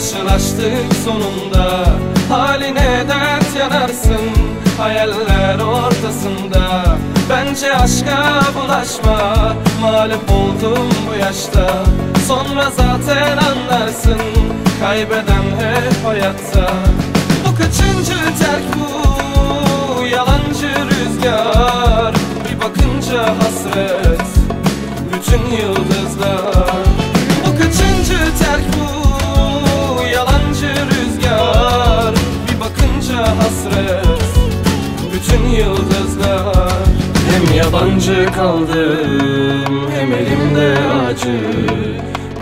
Karşılaştık sonunda. Haline dert yanarsın Hayaller ortasında. Bence aşka bulaşma Mağlup oldum bu yaşta. Sonra zaten anlarsın Kaybeden hep hayatta. Bu kaçıncı terk bu? Yalancı rüzgar. Bir bakınca hasret Bütün yıldızlar Bütün yıldızlar Hem yabancı kaldım Hem elimde acı.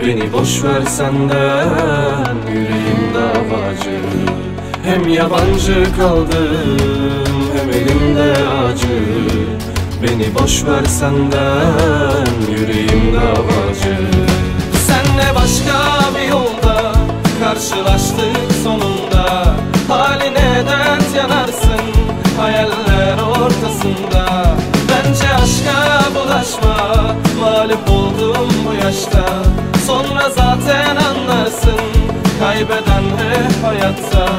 Beni boş ver senden Yüreğim davacı. Hem yabancı kaldım Hem elimde acı. Beni boş ver senden Yüreğim davacı ortasında Bence aşka bulaşma. Mağlup oldum bu yaşta Sonra zaten anlarsın Kaybeden hep hayatta.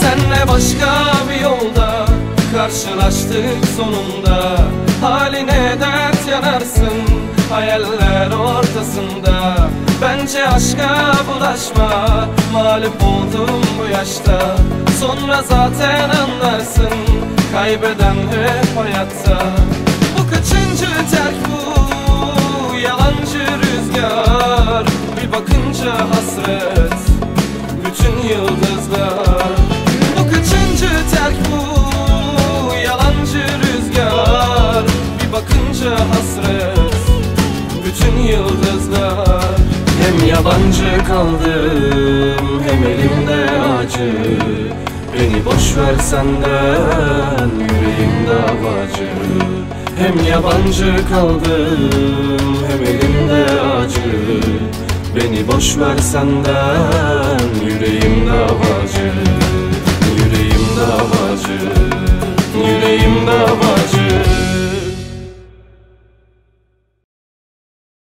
Senle başka bir yolda Karşılaştık sonunda. Haline dert yanarsın Hayaller ortasında Bence aşka bulaşma. Mağlup oldum bu yaşta. Sonra zaten anlarsın Kaybeden hep hayatta Bütün yıldızlar. Hem yabancı kaldım Hem elimde acı. Beni boş ver senden Yüreğim davacı Hem yabancı kaldım Hem elimde acı. Beni boş ver senden Yüreğim